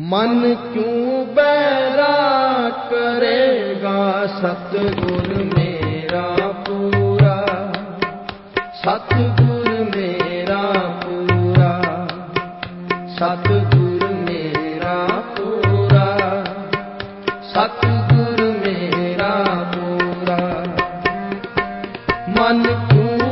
ਮਨ ਕਿਉਂ ਬੈਰਾ ਕਰੇਗਾ ਸਤਗੁਰ ਮੇਰਾ ਪੂਰਾ? ਸਤਗੁਰ ਮੇਰਾ ਪੂਰਾ। ਸਤਗੁਰ ਮੇਰਾ ਪੂਰਾ। ਸਤਗੁਰ ਮੇਰਾ ਪੂਰਾ। ਮਨ ਕਿਉਂ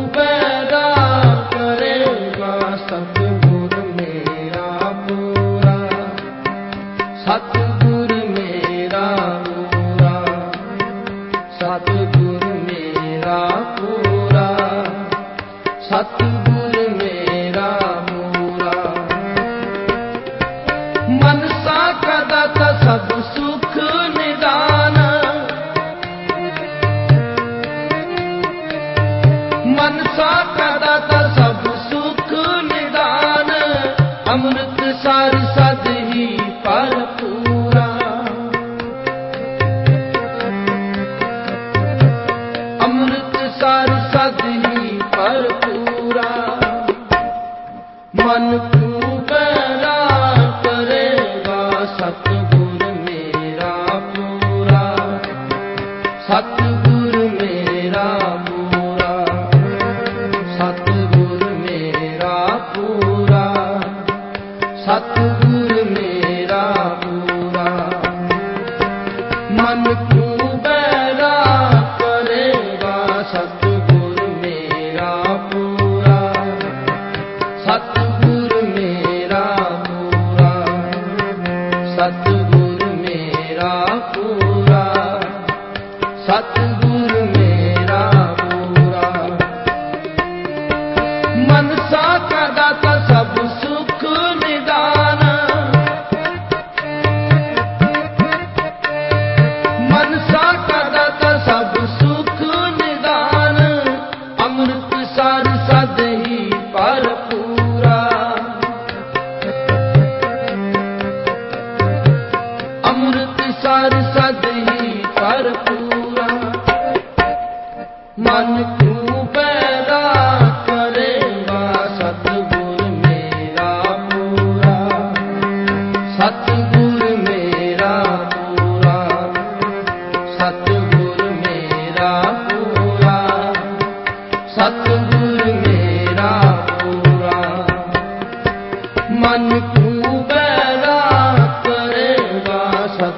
one.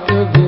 सतगुरु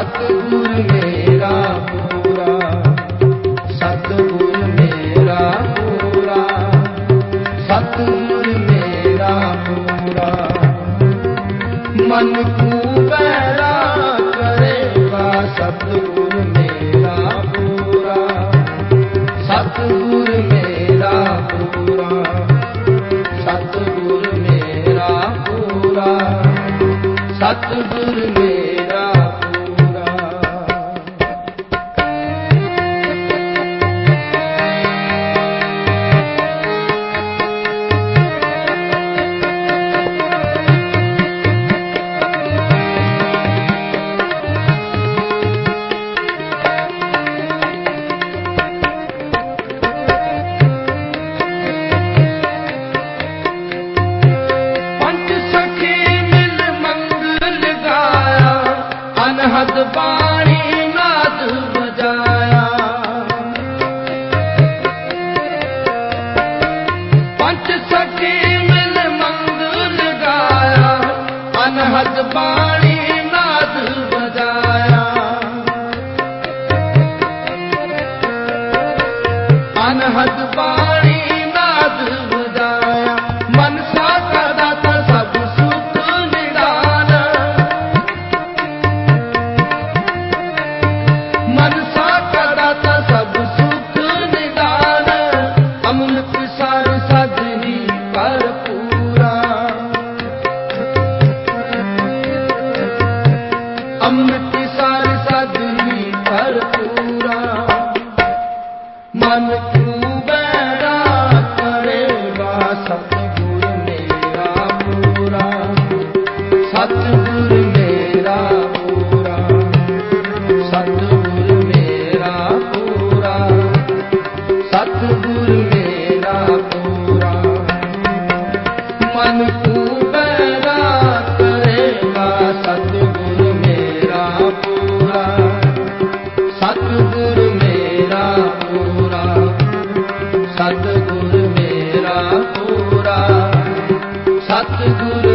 ਸਤਿਗੁਰ ਮੇਰਾ ਪੂਰਾ, ਸਤਿਗੁਰ ਮੇਰਾ ਪੂਰਾ, ਸਤਿਗੁਰ ਮੇਰਾ ਪੂਰਾ। ਮਨ ਕੂ ਕਰੇਗਾ, ਸਤਿਗੁਰ ਮੇਰਾ ਪੂਰਾ, ਸਤਿਗੁਰ ਮੇਰਾ ਪੂਰਾ, ਸਤਿਗੁਰ ਮੇਰਾ ਪੂਰਾ। ਸਤਿਗੁਰ आज पा सतगुरु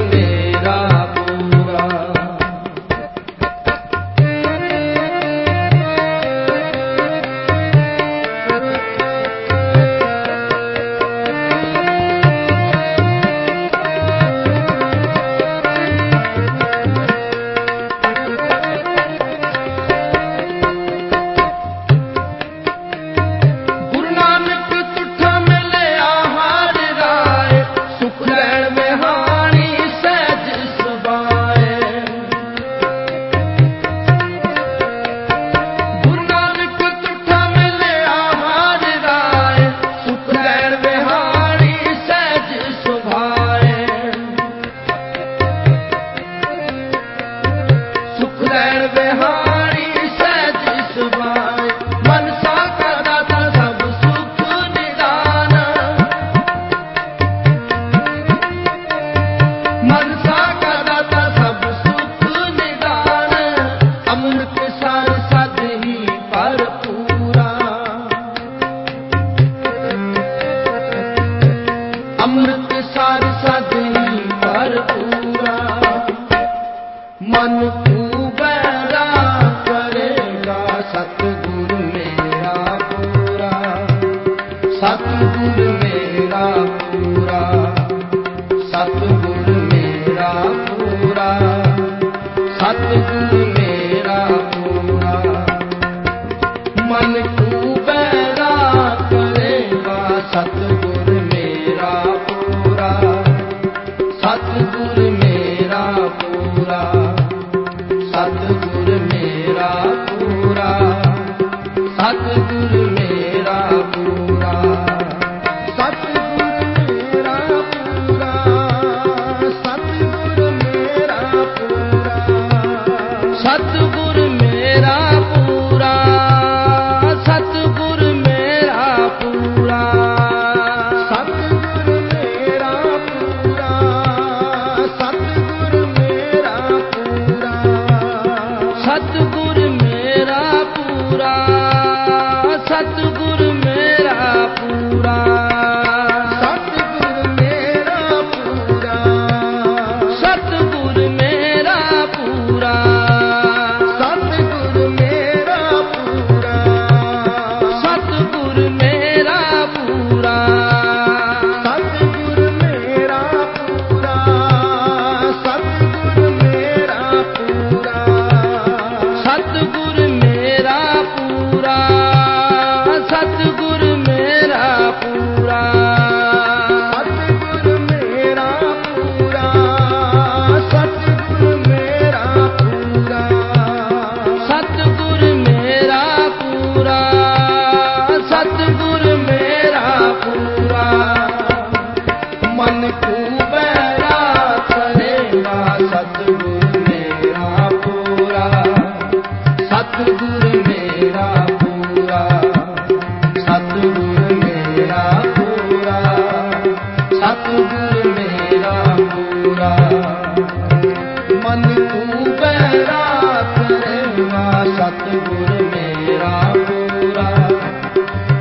ਸਤਿਗੁਰ ਮੇਰਾ ਪੂਰਾ।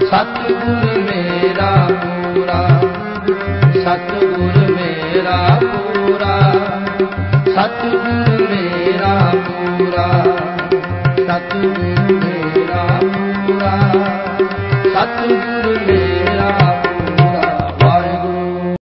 ਸਤਿਗੁਰ